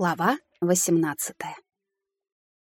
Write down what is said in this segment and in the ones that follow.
Глава 18.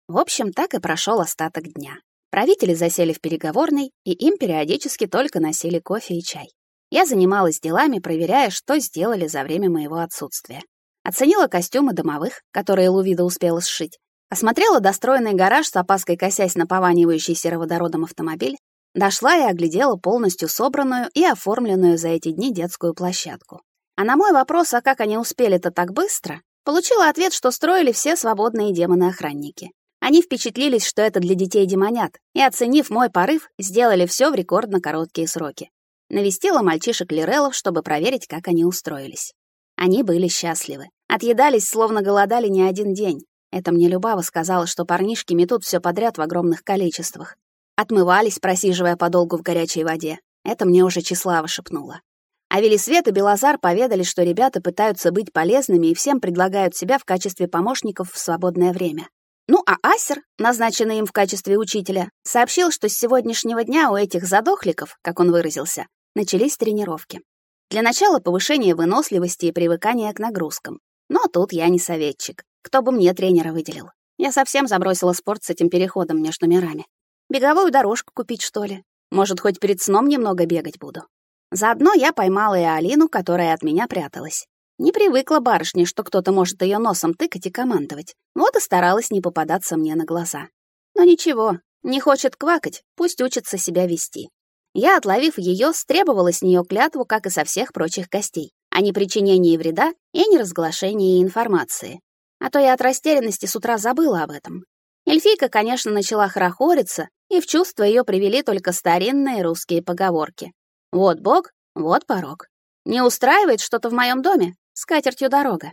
В общем, так и прошел остаток дня. Правители засели в переговорной, и им периодически только носили кофе и чай. Я занималась делами, проверяя, что сделали за время моего отсутствия. Оценила костюмы домовых, которые Лувида успела сшить. Осмотрела достроенный гараж с опаской косясь на пованивающий сероводородом автомобиль. Дошла и оглядела полностью собранную и оформленную за эти дни детскую площадку. А на мой вопрос, а как они успели-то так быстро, получила ответ, что строили все свободные демоны-охранники. Они впечатлились, что это для детей-демонят, и, оценив мой порыв, сделали все в рекордно короткие сроки. Навестила мальчишек Лирелов, чтобы проверить, как они устроились. Они были счастливы. Отъедались, словно голодали не один день. Это мне Любава сказала, что парнишки метут все подряд в огромных количествах. Отмывались, просиживая подолгу в горячей воде. Это мне уже Числава шепнула. А Велисвет и Белозар поведали, что ребята пытаются быть полезными и всем предлагают себя в качестве помощников в свободное время. Ну а Асер, назначенный им в качестве учителя, сообщил, что с сегодняшнего дня у этих задохликов, как он выразился, начались тренировки. Для начала повышение выносливости и привыкания к нагрузкам. Но тут я не советчик. Кто бы мне тренера выделил? Я совсем забросила спорт с этим переходом между мирами. Беговую дорожку купить, что ли? Может, хоть перед сном немного бегать буду? Заодно я поймала и Алину, которая от меня пряталась. Не привыкла барышня, что кто-то может ее носом тыкать и командовать. Вот и старалась не попадаться мне на глаза. Но ничего, не хочет квакать, пусть учится себя вести. Я, отловив ее, стребовала с нее клятву, как и со всех прочих гостей, о непричинении вреда и неразглашении информации. А то я от растерянности с утра забыла об этом. Эльфийка, конечно, начала хорохориться, и в чувство ее привели только старинные русские поговорки. Вот Бог, вот порог. Не устраивает что-то в моем доме? С катертью дорога.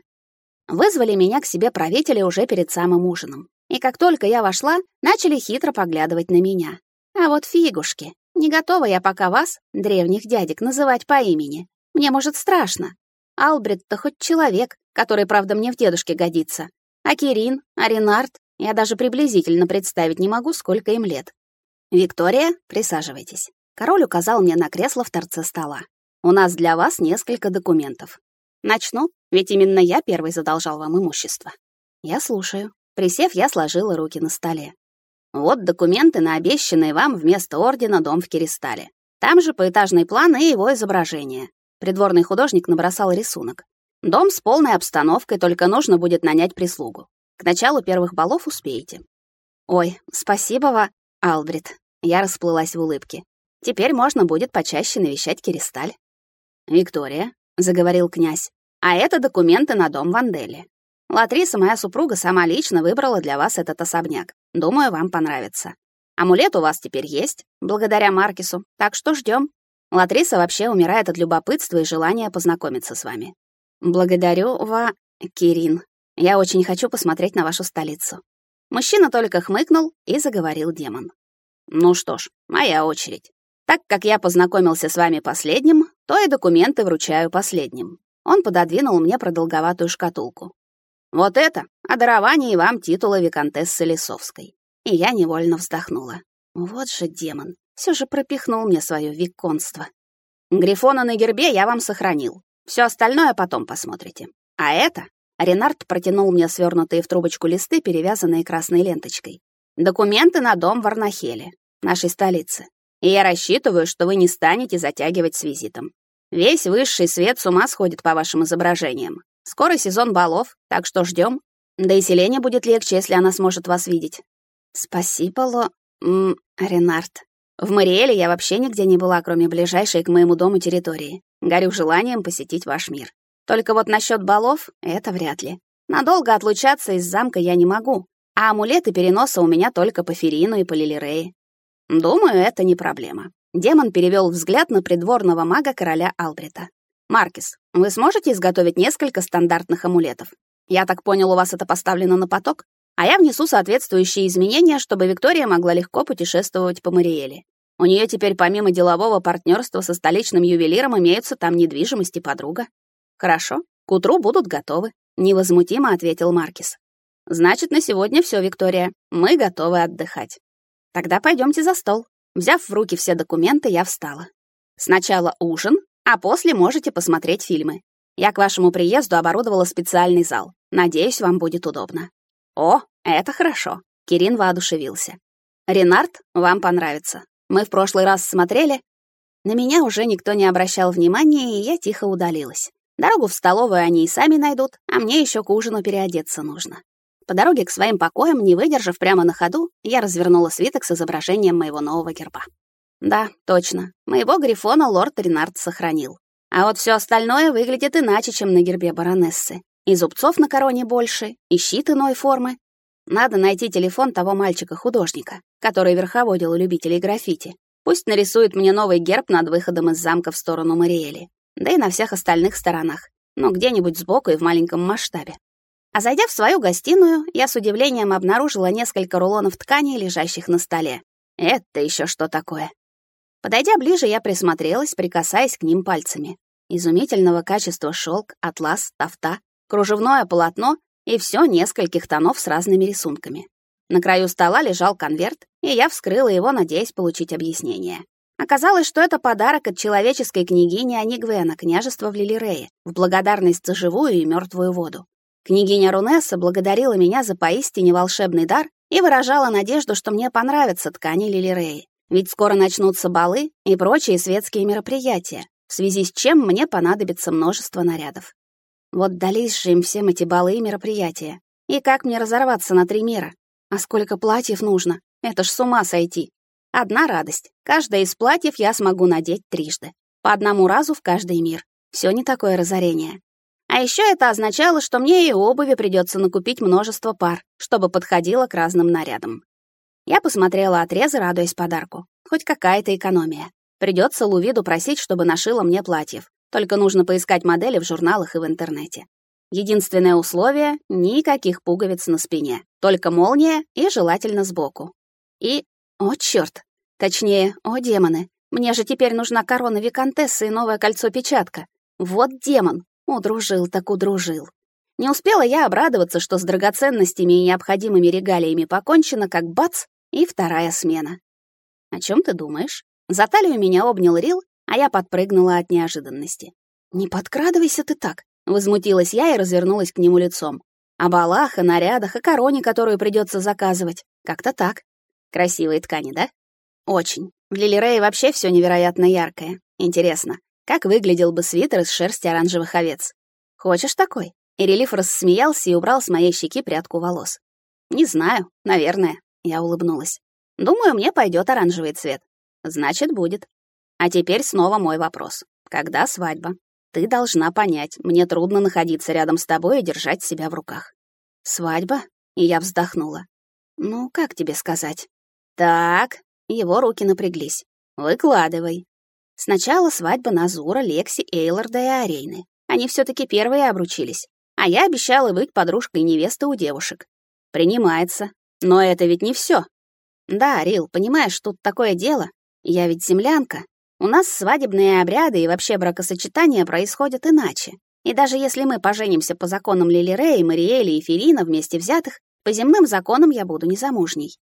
Вызвали меня к себе правители уже перед самым ужином. И как только я вошла, начали хитро поглядывать на меня. А вот фигушки. Не готова я пока вас, древних дядек, называть по имени. Мне, может, страшно. Албрет-то хоть человек, который, правда, мне в дедушке годится. А Кирин, а Ренард, я даже приблизительно представить не могу, сколько им лет. Виктория, присаживайтесь. Король указал мне на кресло в торце стола. «У нас для вас несколько документов. Начну, ведь именно я первый задолжал вам имущество». «Я слушаю». Присев, я сложила руки на столе. «Вот документы на обещанный вам вместо ордена дом в Киристале. Там же поэтажный план и его изображение». Придворный художник набросал рисунок. «Дом с полной обстановкой, только нужно будет нанять прислугу. К началу первых балов успеете». «Ой, спасибо, Ва, Албрит». Я расплылась в улыбке. Теперь можно будет почаще навещать Киристаль. «Виктория», — заговорил князь, — «а это документы на дом Вандели. Латриса, моя супруга, сама лично выбрала для вас этот особняк. Думаю, вам понравится. Амулет у вас теперь есть, благодаря Маркису, так что ждем. Латриса вообще умирает от любопытства и желания познакомиться с вами. Благодарю, Ва... Кирин. Я очень хочу посмотреть на вашу столицу. Мужчина только хмыкнул и заговорил демон. Ну что ж, моя очередь. Так как я познакомился с вами последним, то и документы вручаю последним. Он пододвинул мне продолговатую шкатулку. Вот это о даровании вам титула виконтессы Лисовской. И я невольно вздохнула. Вот же демон, все же пропихнул мне свое виконство. Грифона на гербе я вам сохранил. Все остальное потом посмотрите. А это Ренард протянул мне свернутые в трубочку листы, перевязанные красной ленточкой. Документы на дом в Арнахеле, нашей столице. И я рассчитываю, что вы не станете затягивать с визитом. Весь высший свет с ума сходит по вашим изображениям. Скоро сезон балов, так что ждем. Да и Селене будет легче, если она сможет вас видеть. Спасибо, Ло... М Ренард. В Мариэле я вообще нигде не была, кроме ближайшей к моему дому территории. Горю желанием посетить ваш мир. Только вот насчет балов — это вряд ли. Надолго отлучаться из замка я не могу, а амулеты переноса у меня только по Ферину и по Лилирее. Думаю, это не проблема. Демон перевел взгляд на придворного мага короля Албрита. Маркис, вы сможете изготовить несколько стандартных амулетов? Я так понял, у вас это поставлено на поток, а я внесу соответствующие изменения, чтобы Виктория могла легко путешествовать по Мариэле. У нее теперь помимо делового партнерства со столичным ювелиром имеются там недвижимость и подруга. Хорошо, к утру будут готовы, невозмутимо ответил Маркис. Значит, на сегодня все, Виктория. Мы готовы отдыхать. Тогда пойдемте за стол. Взяв в руки все документы, я встала. Сначала ужин, а после можете посмотреть фильмы. Я к вашему приезду оборудовала специальный зал. Надеюсь, вам будет удобно. О, это хорошо. Кирин воодушевился. Ренард, вам понравится. Мы в прошлый раз смотрели. На меня уже никто не обращал внимания, и я тихо удалилась. Дорогу в столовую они и сами найдут, а мне еще к ужину переодеться нужно. По дороге к своим покоям, не выдержав прямо на ходу, я развернула свиток с изображением моего нового герба. Да, точно. Моего грифона лорд Ренард сохранил. А вот все остальное выглядит иначе, чем на гербе баронессы. И зубцов на короне больше, и щит иной формы. Надо найти телефон того мальчика-художника, который верховодил любителей граффити. Пусть нарисует мне новый герб над выходом из замка в сторону Мариэли. Да и на всех остальных сторонах. Но где-нибудь сбоку и в маленьком масштабе. А зайдя в свою гостиную, я с удивлением обнаружила несколько рулонов ткани, лежащих на столе. Это еще что такое? Подойдя ближе, я присмотрелась, прикасаясь к ним пальцами. Изумительного качества шелк, атлас, тафта, кружевное полотно и все нескольких тонов с разными рисунками. На краю стола лежал конверт, и я вскрыла его, надеясь получить объяснение. Оказалось, что это подарок от человеческой княгини Анигвена, княжества в Лилирее, в благодарность за живую и мертвую воду. Княгиня Рунесса благодарила меня за поистине волшебный дар и выражала надежду, что мне понравятся ткани Лилиреи. Ведь скоро начнутся балы и прочие светские мероприятия, в связи с чем мне понадобится множество нарядов. Вот дались же им всем эти балы и мероприятия. И как мне разорваться на три мира? А сколько платьев нужно? Это ж с ума сойти. Одна радость. Каждое из платьев я смогу надеть трижды. По одному разу в каждый мир. Все не такое разорение. А еще это означало, что мне и обуви придется накупить множество пар, чтобы подходило к разным нарядам. Я посмотрела отрезы, радуясь подарку. Хоть какая-то экономия. Придется Лувиду просить, чтобы нашила мне платьев. Только нужно поискать модели в журналах и в интернете. Единственное условие — никаких пуговиц на спине. Только молния и желательно сбоку. И... О, чёрт! Точнее, о, демоны! Мне же теперь нужна корона виконтессы и новое кольцо-печатка. Вот демон! Удружил так удружил. Не успела я обрадоваться, что с драгоценностями и необходимыми регалиями покончено, как бац, и вторая смена. «О чем ты думаешь?» За талию меня обнял Рил, а я подпрыгнула от неожиданности. «Не подкрадывайся ты так!» — возмутилась я и развернулась к нему лицом. «О балах, о нарядах, о короне, которую придется заказывать. Как-то так. Красивые ткани, да?» «Очень. В Лилирее вообще все невероятно яркое. Интересно, как выглядел бы свитер из шерсти оранжевых овец? Хочешь такой?» И Релиф рассмеялся и убрал с моей щеки прядку волос. «Не знаю, наверное. Я улыбнулась. Думаю, мне пойдет оранжевый цвет. Значит, будет. А теперь снова мой вопрос. Когда свадьба? Ты должна понять, мне трудно находиться рядом с тобой и держать себя в руках. Свадьба? И я вздохнула. Ну, как тебе сказать? Так, его руки напряглись. Выкладывай. Сначала свадьба Назура, Лекси, Эйлорда и Арейны. Они все таки первые обручились. А я обещала быть подружкой невесты у девушек. Принимается. Но это ведь не все. Да, Рил, понимаешь, тут такое дело. Я ведь землянка. У нас свадебные обряды и вообще бракосочетания происходят иначе. И даже если мы поженимся по законам Лилиреи, Мариэли и Ферина вместе взятых, по земным законам я буду незамужней.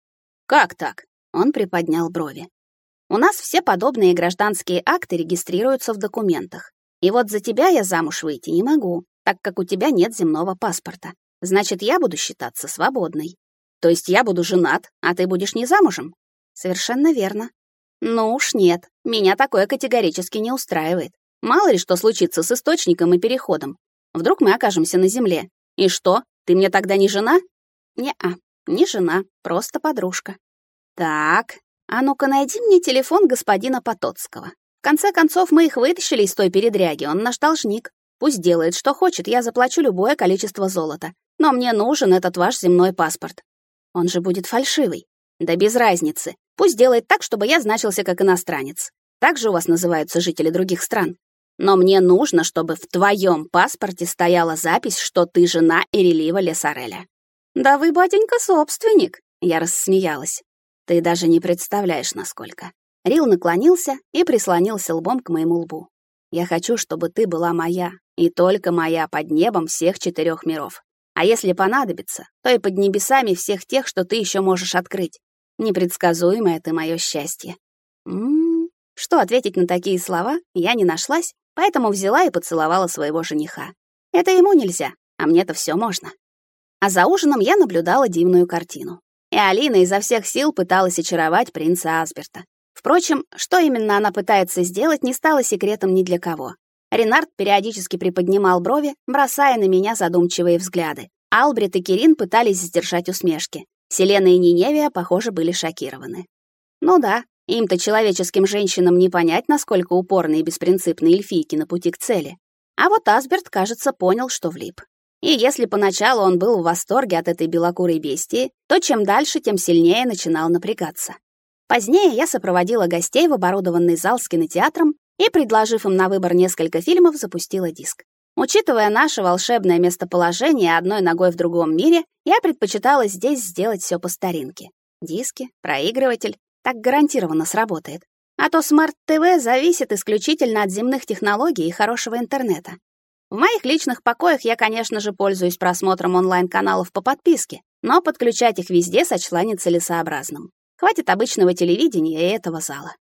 Как так? Он приподнял брови. У нас все подобные гражданские акты регистрируются в документах. И вот за тебя я замуж выйти не могу, так как у тебя нет земного паспорта. Значит, я буду считаться свободной. То есть я буду женат, а ты будешь не замужем? Совершенно верно. Ну уж нет, меня такое категорически не устраивает. Мало ли что случится с источником и переходом. Вдруг мы окажемся на земле. И что, ты мне тогда не жена? Не-а, не жена, просто подружка. Так, а ну-ка найди мне телефон господина Потоцкого. В конце концов, мы их вытащили из той передряги, он наш должник. Пусть делает, что хочет, я заплачу любое количество золота. Но мне нужен этот ваш земной паспорт. Он же будет фальшивый. Да без разницы. Пусть делает так, чтобы я значился как иностранец. Так же у вас называются жители других стран. Но мне нужно, чтобы в твоем паспорте стояла запись, что ты жена Ирелива Лесареля. Да вы, батенька, собственник, я рассмеялась. Ты даже не представляешь, насколько. Рил наклонился и прислонился лбом к моему лбу. Я хочу, чтобы ты была моя, и только моя под небом всех четырех миров. А если понадобится, то и под небесами всех тех, что ты еще можешь открыть. Непредсказуемое ты мое счастье. М -м -м. Что ответить на такие слова, я не нашлась поэтому взяла и поцеловала своего жениха. Это ему нельзя, а мне-то все можно. А за ужином я наблюдала дивную картину. И Алина изо всех сил пыталась очаровать принца Асберта. Впрочем, что именно она пытается сделать, не стало секретом ни для кого. Ренард периодически приподнимал брови, бросая на меня задумчивые взгляды. Албрит и Кирин пытались сдержать усмешки. Селена и Ниневия, похоже, были шокированы. Ну да, им-то человеческим женщинам не понять, насколько упорные и беспринципные эльфийки на пути к цели. А вот Асберт, кажется, понял, что влип. И если поначалу он был в восторге от этой белокурой бестии, то чем дальше, тем сильнее начинал напрягаться. Позднее я сопроводила гостей в оборудованный зал с кинотеатром и, предложив им на выбор несколько фильмов, запустила диск. Учитывая наше волшебное местоположение одной ногой в другом мире, я предпочитала здесь сделать все по старинке. Диски, проигрыватель, так гарантированно сработает. А то смарт-ТВ зависит исключительно от земных технологий и хорошего интернета. В моих личных покоях я, конечно же, пользуюсь просмотром онлайн-каналов по подписке, но подключать их везде сочла нецелесообразным. Хватит обычного телевидения и этого зала.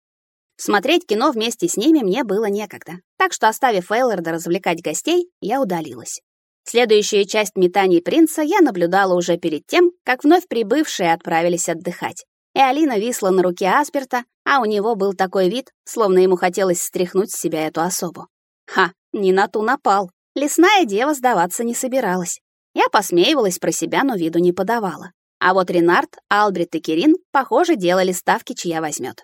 Смотреть кино вместе с ними мне было некогда, так что, оставив Эйларда развлекать гостей, я удалилась. Следующую часть метаний принца я наблюдала уже перед тем, как вновь прибывшие отправились отдыхать. И Алина висла на руке Асперта, а у него был такой вид, словно ему хотелось стряхнуть с себя эту особу. Ха, не на ту напал. Лесная дева сдаваться не собиралась. Я посмеивалась про себя, но виду не подавала. А вот Ренард, Албрит и Кирин, похоже, делали ставки, чья возьмет.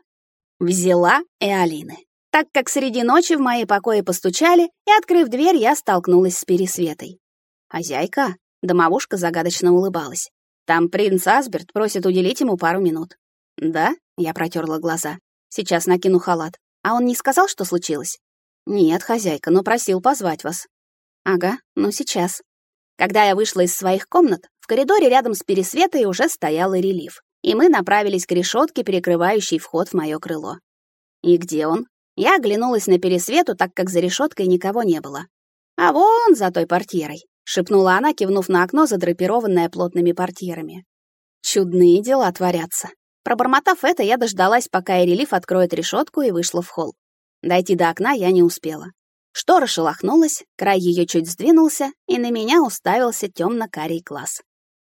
Взяла и Алины. Так как среди ночи в мои покои постучали, и, открыв дверь, я столкнулась с Пересветой. «Хозяйка?» — домовушка загадочно улыбалась. «Там принц Асберт просит уделить ему пару минут». «Да?» — я протерла глаза. «Сейчас накину халат. А он не сказал, что случилось?» «Нет, хозяйка, но просил позвать вас». Ага, ну сейчас. Когда я вышла из своих комнат, в коридоре рядом с Пересветой уже стоял релиф, и мы направились к решетке, перекрывающей вход в мое крыло. И где он? Я оглянулась на Пересвету, так как за решеткой никого не было. А вон за той портьерой, шепнула она, кивнув на окно, задрапированное плотными портьерами. Чудные дела творятся. Пробормотав это, я дождалась, пока Эрелиф откроет решетку и вышла в холл. Дойти до окна я не успела. Штора шелохнулась, край ее чуть сдвинулся, и на меня уставился темно-карий глаз.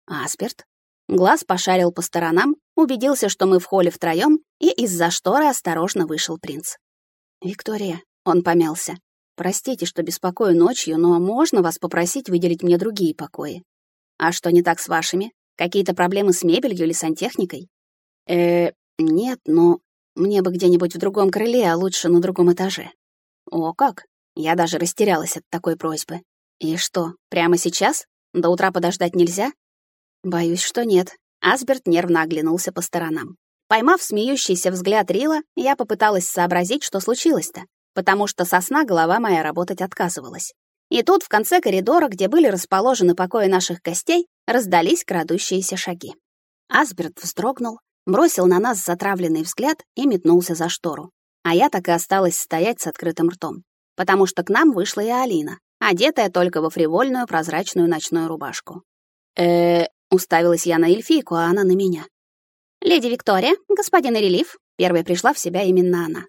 Асперт. Глаз пошарил по сторонам, убедился, что мы в холле втроем, и из-за шторы осторожно вышел принц. «Виктория», — он помялся, — «простите, что беспокою ночью, но можно вас попросить выделить мне другие покои? А что не так с вашими? Какие-то проблемы с мебелью или сантехникой?» «Э, нет, но мне бы где-нибудь в другом крыле, а лучше на другом этаже». «О, как? Я даже растерялась от такой просьбы. И что, прямо сейчас? До утра подождать нельзя? Боюсь, что нет. Асберт нервно оглянулся по сторонам. Поймав смеющийся взгляд Рила, я попыталась сообразить, что случилось-то, потому что со сна голова моя работать отказывалась. И тут в конце коридора, где были расположены покои наших гостей, раздались крадущиеся шаги. Асберт вздрогнул, бросил на нас затравленный взгляд и метнулся за штору. А я так и осталась стоять с открытым ртом потому что к нам вышла и Алина, одетая только во фривольную прозрачную ночную рубашку. э уставилась я на эльфийку, а она на меня. «Леди Виктория, господин Эрелиф», первой пришла в себя именно она.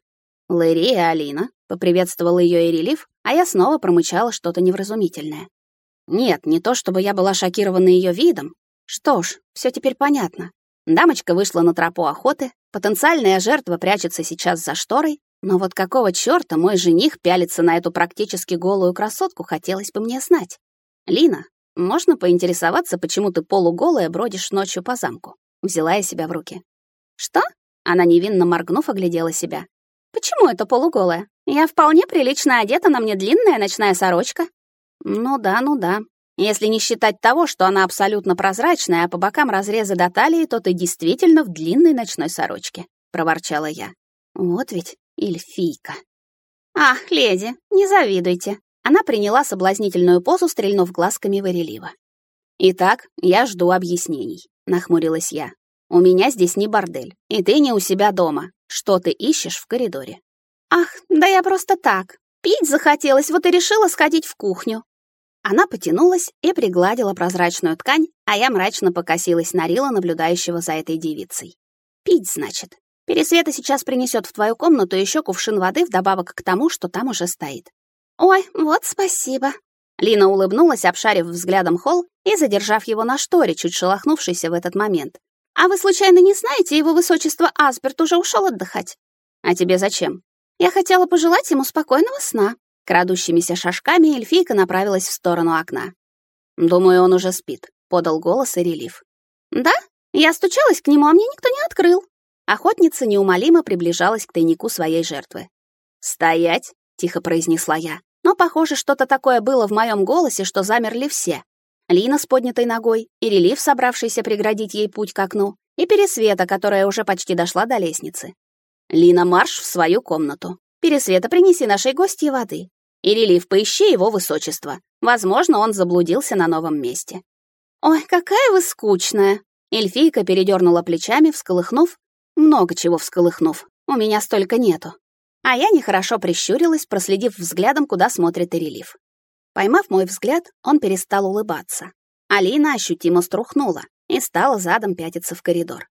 «Лэри и Алина», — поприветствовала ее Эрелиф, а я снова промычала что-то невразумительное. Нет, не то чтобы я была шокирована ее видом. Что ж, все теперь понятно. Дамочка вышла на тропу охоты, потенциальная жертва прячется сейчас за шторой, но вот какого чёрта мой жених пялится на эту практически голую красотку, хотелось бы мне знать. Лина, можно поинтересоваться, почему ты полуголая бродишь ночью по замку? Взяла я себя в руки. Что? Она невинно моргнув, оглядела себя. Почему это полуголая? Я вполне прилично одета, на мне длинная ночная сорочка. Ну да, ну да. Если не считать того, что она абсолютно прозрачная, а по бокам разрезы до талии, то ты действительно в длинной ночной сорочке, проворчала я. Вот ведь эльфийка. «Ах, леди, не завидуйте!» Она приняла соблазнительную позу, стрельнув глазками в «Итак, я жду объяснений», — нахмурилась я. «У меня здесь не бордель, и ты не у себя дома. Что ты ищешь в коридоре?» «Ах, да я просто так. Пить захотелось, вот и решила сходить в кухню». Она потянулась и пригладила прозрачную ткань, а я мрачно покосилась на Рила, наблюдающего за этой девицей. «Пить, значит. Пересвета сейчас принесет в твою комнату еще кувшин воды вдобавок к тому, что там уже стоит. «Ой, вот спасибо». Лина улыбнулась, обшарив взглядом холл и задержав его на шторе, чуть шелохнувшийся в этот момент. «А вы случайно не знаете, его высочество Асберт уже ушел отдыхать?» «А тебе зачем?» «Я хотела пожелать ему спокойного сна». Крадущимися шажками эльфийка направилась в сторону окна. «Думаю, он уже спит», — подал голос и релиф. «Да? Я стучалась к нему, а мне никто не открыл». Охотница неумолимо приближалась к тайнику своей жертвы. «Стоять!» — тихо произнесла я. Но, похоже, что-то такое было в моем голосе, что замерли все. Лина с поднятой ногой, и релиф, собравшийся преградить ей путь к окну, и Пересвета, которая уже почти дошла до лестницы. «Лина, марш в свою комнату. Пересвета, принеси нашей гостье воды. И релиф, поищи его высочество. Возможно, он заблудился на новом месте. Ой, какая вы скучная. Эльфийка передернула плечами, всколыхнув, много чего всколыхнув. У меня столько нету. А я нехорошо прищурилась, проследив взглядом, куда смотрит Ирелив. Поймав мой взгляд, он перестал улыбаться. Алина ощутимо струхнула и стала задом пятиться в коридор.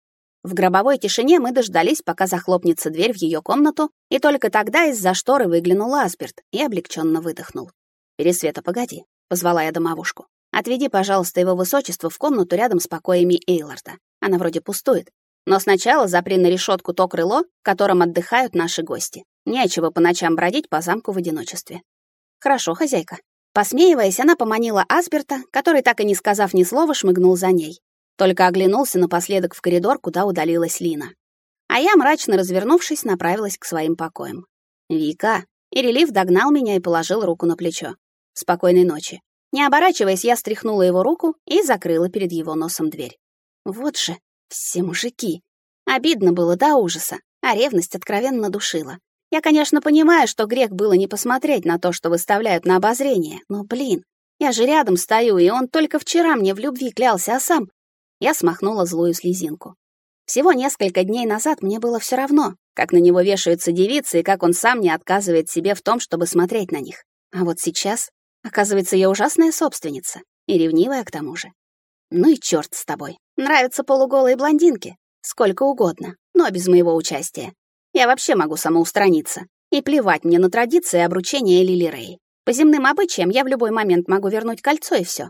В гробовой тишине мы дождались, пока захлопнется дверь в ее комнату, и только тогда из-за шторы выглянул Асберт и облегченно выдохнул. «Пересвета, погоди», — позвала я домовушку. «Отведи, пожалуйста, его высочество в комнату рядом с покоями Эйларда. Она вроде пустует. Но сначала запри на решетку то крыло, в котором отдыхают наши гости. Нечего по ночам бродить по замку в одиночестве». «Хорошо, хозяйка». Посмеиваясь, она поманила Асберта, который, так и не сказав ни слова, шмыгнул за ней. Только оглянулся напоследок в коридор, куда удалилась Лина. А я, мрачно развернувшись, направилась к своим покоям. «Вика!» И догнал меня и положил руку на плечо. «Спокойной ночи». Не оборачиваясь, я стряхнула его руку и закрыла перед его носом дверь. Вот же, все мужики. Обидно было до ужаса, а ревность откровенно душила. Я, конечно, понимаю, что грех было не посмотреть на то, что выставляют на обозрение, но, блин, я же рядом стою, и он только вчера мне в любви клялся, а сам я смахнула злую слезинку. Всего несколько дней назад мне было все равно, как на него вешаются девицы и как он сам не отказывает себе в том, чтобы смотреть на них. А вот сейчас, оказывается, я ужасная собственница и ревнивая к тому же. Ну и черт с тобой. Нравятся полуголые блондинки. Сколько угодно, но без моего участия. Я вообще могу самоустраниться. И плевать мне на традиции обручения Лили Рэй. По земным обычаям я в любой момент могу вернуть кольцо и все.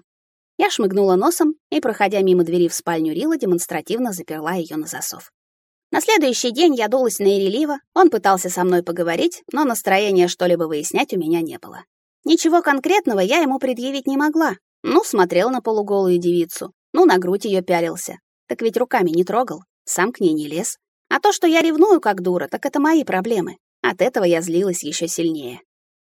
Я шмыгнула носом и, проходя мимо двери в спальню Рила, демонстративно заперла ее на засов. На следующий день я дулась на Ирелива, он пытался со мной поговорить, но настроения что-либо выяснять у меня не было. Ничего конкретного я ему предъявить не могла. Ну, смотрел на полуголую девицу, ну, на грудь ее пялился. Так ведь руками не трогал, сам к ней не лез. А то, что я ревную как дура, так это мои проблемы. От этого я злилась еще сильнее.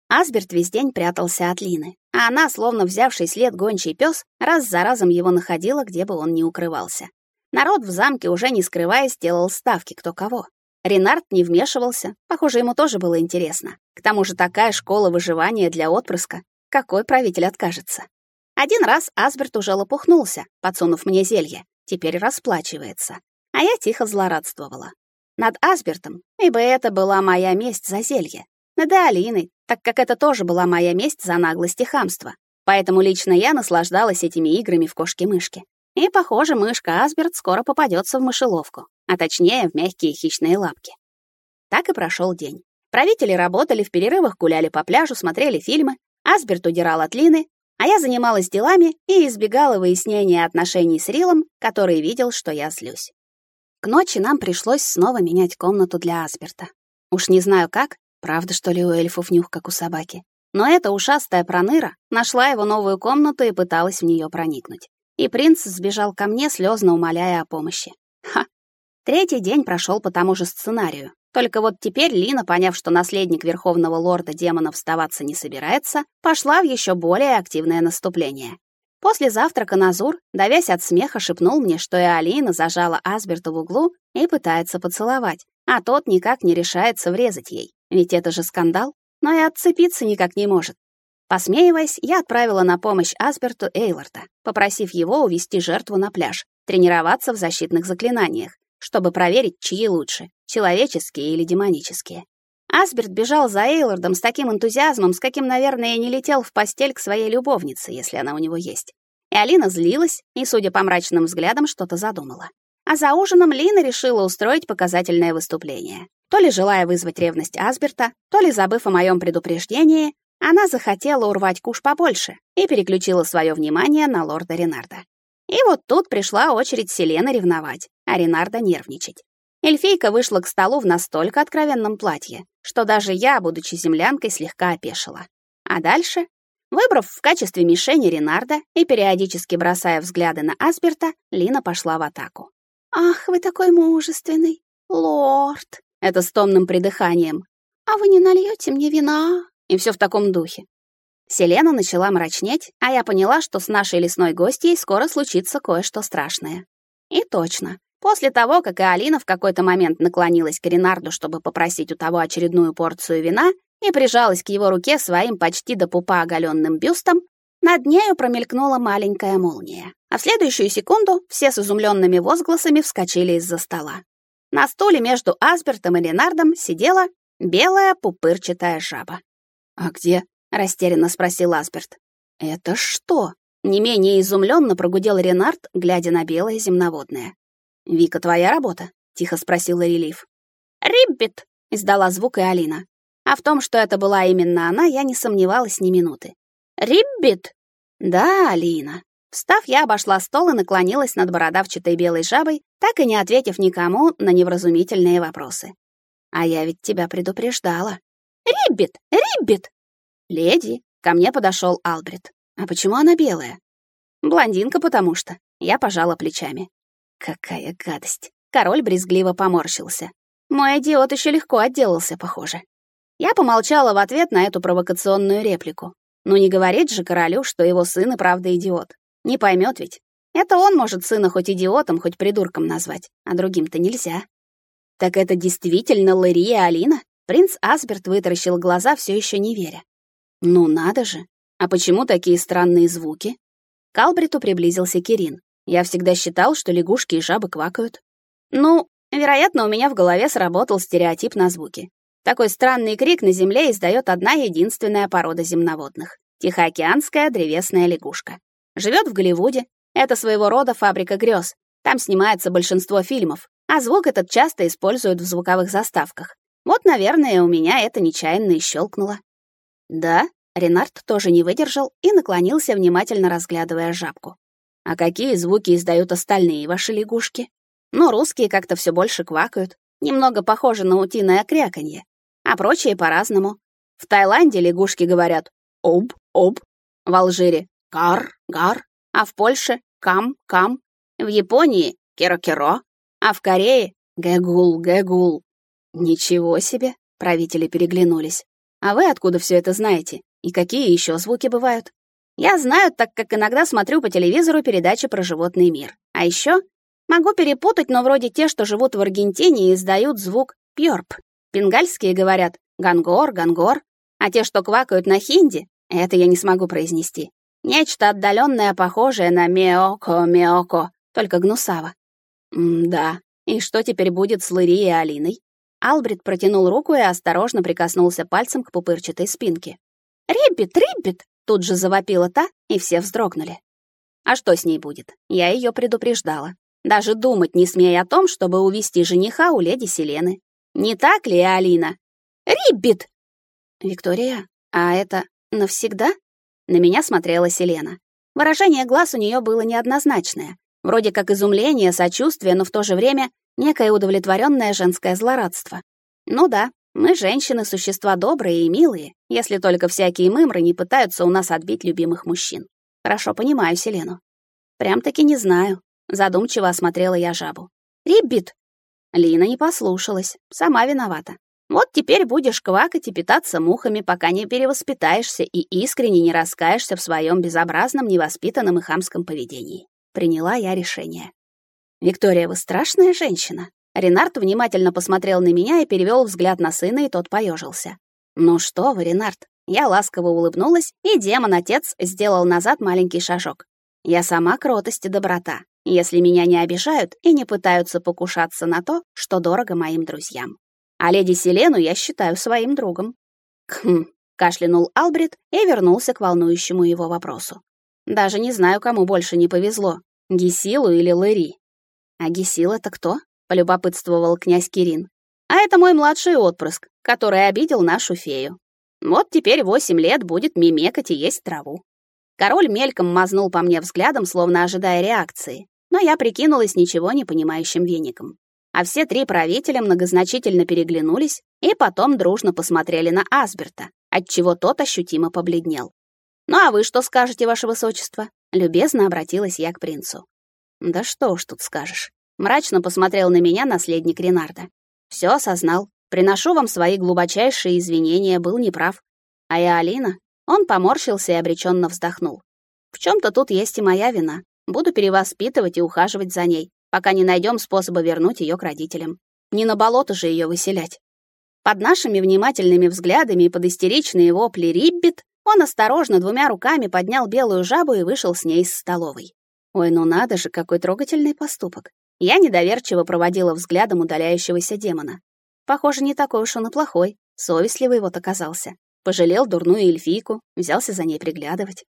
Асберт весь день прятался от Лины, а она, словно взявший след гончий пес, раз за разом его находила, где бы он ни укрывался. Народ в замке, уже не скрываясь, делал ставки кто кого. Ренард не вмешивался, похоже, ему тоже было интересно. К тому же такая школа выживания для отпрыска. Какой правитель откажется? Один раз Асберт уже лопухнулся, подсунув мне зелье. Теперь расплачивается. А я тихо злорадствовала. Над Асбертом, ибо это была моя месть за зелье. Над Алиной, так как это тоже была моя месть за наглость и хамство. Поэтому лично я наслаждалась этими играми в кошки-мышки. И, похоже, мышка Асберт скоро попадется в мышеловку, а точнее в мягкие хищные лапки. Так и прошел день. Правители работали, в перерывах гуляли по пляжу, смотрели фильмы, Асберт удирал от Лины, а я занималась делами и избегала выяснения отношений с Рилом, который видел, что я злюсь. К ночи нам пришлось снова менять комнату для Асберта. Уж не знаю как, Правда, что ли, у эльфов нюх, как у собаки? Но эта ушастая проныра нашла его новую комнату и пыталась в нее проникнуть. И принц сбежал ко мне, слезно умоляя о помощи. Ха! Третий день прошел по тому же сценарию. Только вот теперь Лина, поняв, что наследник верховного лорда демонов вставаться не собирается, пошла в еще более активное наступление. После завтрака Назур, давясь от смеха, шепнул мне, что и Алина зажала Асберта в углу и пытается поцеловать, а тот никак не решается врезать ей. Ведь это же скандал, но и отцепиться никак не может. Посмеиваясь, я отправила на помощь Асберту Эйларта, попросив его увести жертву на пляж, тренироваться в защитных заклинаниях, чтобы проверить, чьи лучше, человеческие или демонические. Асберт бежал за Эйлардом с таким энтузиазмом, с каким, наверное, не летел в постель к своей любовнице, если она у него есть. И Алина злилась и, судя по мрачным взглядам, что-то задумала. А за ужином Лина решила устроить показательное выступление. То ли желая вызвать ревность Асберта, то ли забыв о моем предупреждении, она захотела урвать куш побольше и переключила свое внимание на лорда Ренарда. И вот тут пришла очередь Селены ревновать, а Ренарда нервничать. Эльфийка вышла к столу в настолько откровенном платье, что даже я, будучи землянкой, слегка опешила. А дальше, выбрав в качестве мишени Ренарда и периодически бросая взгляды на Асберта, Лина пошла в атаку. «Ах, вы такой мужественный, лорд!» Это с томным придыханием. «А вы не нальете мне вина?» И все в таком духе. Селена начала мрачнеть, а я поняла, что с нашей лесной гостьей скоро случится кое-что страшное. И точно. После того, как и Алина в какой-то момент наклонилась к Ренарду, чтобы попросить у того очередную порцию вина, и прижалась к его руке своим почти до пупа оголенным бюстом, над нею промелькнула маленькая молния. А в следующую секунду все с изумленными возгласами вскочили из-за стола. На стуле между Асбертом и Ленардом сидела белая пупырчатая жаба. «А где?» — растерянно спросил Асберт. «Это что?» — не менее изумленно прогудел Ренард, глядя на белое земноводное. «Вика, твоя работа?» — тихо спросила Релиф. «Риббит!» — издала звук и Алина. А в том, что это была именно она, я не сомневалась ни минуты. «Риббит!» «Да, Алина». Встав, я обошла стол и наклонилась над бородавчатой белой жабой, так и не ответив никому на невразумительные вопросы. «А я ведь тебя предупреждала». «Риббит! Риббит!» «Леди!» — ко мне подошел Албрит. «А почему она белая?» «Блондинка, потому что». Я пожала плечами. Какая гадость. Король брезгливо поморщился. Мой идиот еще легко отделался, похоже. Я помолчала в ответ на эту провокационную реплику. Ну не говорит же королю, что его сын и правда идиот. Не поймет ведь. Это он может сына хоть идиотом, хоть придурком назвать, а другим-то нельзя. Так это действительно Лария Алина? Принц Асберт вытаращил глаза, все еще не веря. Ну надо же. А почему такие странные звуки? К Албриту приблизился Кирин. Я всегда считал, что лягушки и жабы квакают. Ну, вероятно, у меня в голове сработал стереотип на звуки. Такой странный крик на земле издает одна единственная порода земноводных — тихоокеанская древесная лягушка. Живет в Голливуде. Это своего рода фабрика грез. Там снимается большинство фильмов, а звук этот часто используют в звуковых заставках. Вот, наверное, у меня это нечаянно и щелкнуло. Да, Ренард тоже не выдержал и наклонился, внимательно разглядывая жабку. А какие звуки издают остальные ваши лягушки? Ну, русские как-то все больше квакают, немного похоже на утиное кряканье, а прочие по-разному. В Таиланде лягушки говорят «об, об», в Алжире «гар, гар», а в Польше «кам, кам», в Японии «керо-керо», а в Корее «гэгул, гэгул». Ничего себе, правители переглянулись. А вы откуда все это знаете? И какие еще звуки бывают? Я знаю, так как иногда смотрю по телевизору передачи про животный мир. А еще могу перепутать, но вроде те, что живут в Аргентине, издают звук пьорп. Бенгальские говорят гангор, гангор, а те, что квакают на хинди, это я не смогу произнести. Нечто отдаленное, похожее на меоко, меоко, только гнусаво. М-да. И что теперь будет с Лыри и Алиной? Албрит протянул руку и осторожно прикоснулся пальцем к пупырчатой спинке. «Риббит, Риббит!» Тут же завопила та, и все вздрогнули. А что с ней будет? Я ее предупреждала. Даже думать не смей о том, чтобы увести жениха у леди Селены. Не так ли, Алина? Риббит! Виктория, а это навсегда? На меня смотрела Селена. Выражение глаз у нее было неоднозначное. Вроде как изумление, сочувствие, но в то же время некое удовлетворенное женское злорадство. Ну да, мы, женщины, существа добрые и милые, если только всякие мымры не пытаются у нас отбить любимых мужчин. Хорошо понимаю Селену. Прям-таки не знаю. Задумчиво осмотрела я жабу. Риббит! Лина не послушалась. Сама виновата. Вот теперь будешь квакать и питаться мухами, пока не перевоспитаешься и искренне не раскаешься в своем безобразном, невоспитанном и хамском поведении. Приняла я решение. «Виктория, вы страшная женщина», Ренард внимательно посмотрел на меня и перевел взгляд на сына, и тот поежился. «Ну что вы, Ренард?» Я ласково улыбнулась, и демон-отец сделал назад маленький шажок. «Я сама кротость и доброта, если меня не обижают и не пытаются покушаться на то, что дорого моим друзьям. А леди Селену я считаю своим другом». «Хм», — кашлянул Албрит и вернулся к волнующему его вопросу. «Даже не знаю, кому больше не повезло, Гесилу или Лэри». «А Гесил это кто?» — полюбопытствовал князь Кирин. «А это мой младший отпрыск, который обидел нашу фею». Вот теперь восемь лет будет мимекать и есть траву. Король мельком мазнул по мне взглядом, словно ожидая реакции, но я прикинулась ничего не понимающим веником. А все три правителя многозначительно переглянулись и потом дружно посмотрели на Асберта, отчего тот ощутимо побледнел. «Ну а вы что скажете, ваше высочество?» Любезно обратилась я к принцу. «Да что уж тут скажешь». Мрачно посмотрел на меня наследник Ренарда. Все осознал. Приношу вам свои глубочайшие извинения, был неправ. А я Алина, он поморщился и обреченно вздохнул. В чем то тут есть и моя вина. Буду перевоспитывать и ухаживать за ней, пока не найдем способа вернуть ее к родителям. Не на болото же ее выселять. Под нашими внимательными взглядами и под истеричные вопли Риббит он осторожно двумя руками поднял белую жабу и вышел с ней из столовой. Ой, ну надо же, какой трогательный поступок. Я недоверчиво проводила взглядом удаляющегося демона. Похоже, не такой уж он и плохой, совестливый вот оказался. Пожалел дурную эльфийку, взялся за ней приглядывать.